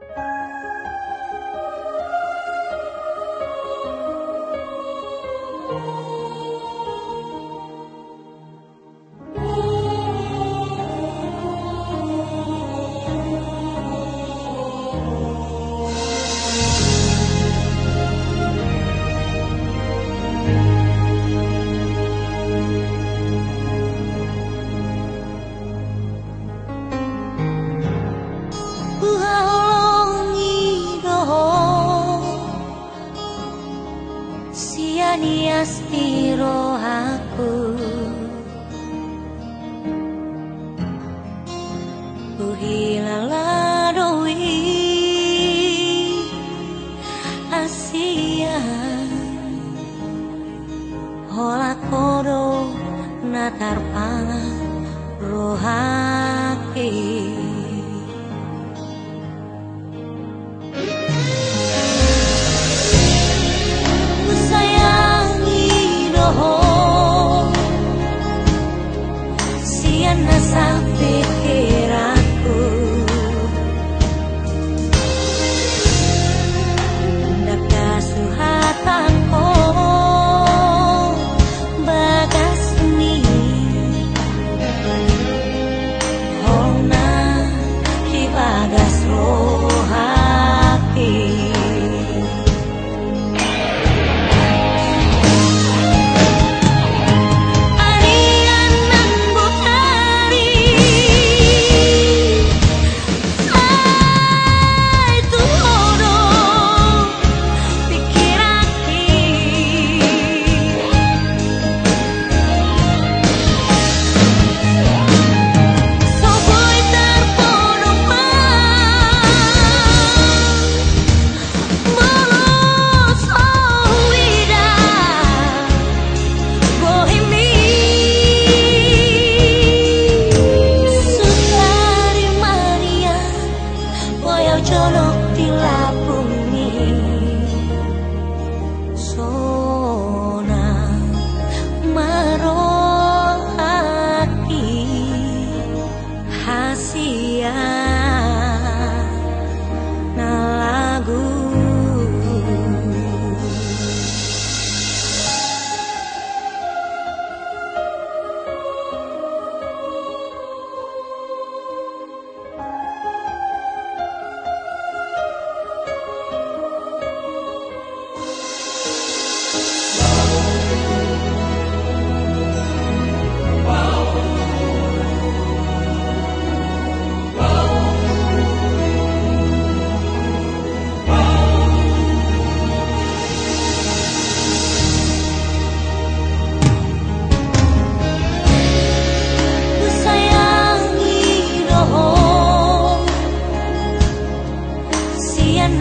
Bye. nias tiro aku Uhilalaroi Asia. Hola koro natarpana rohaki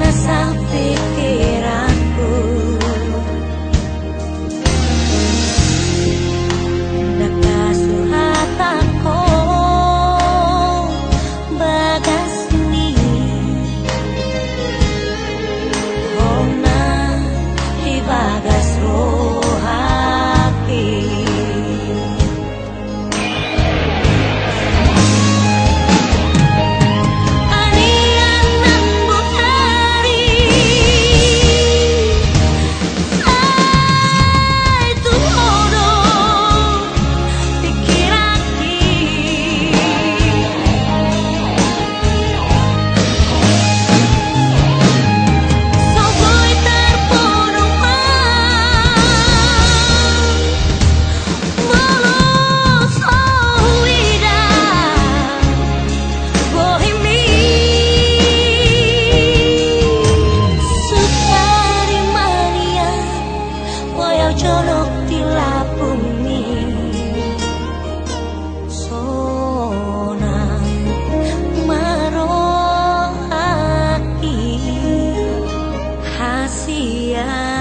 sa pikir yeah.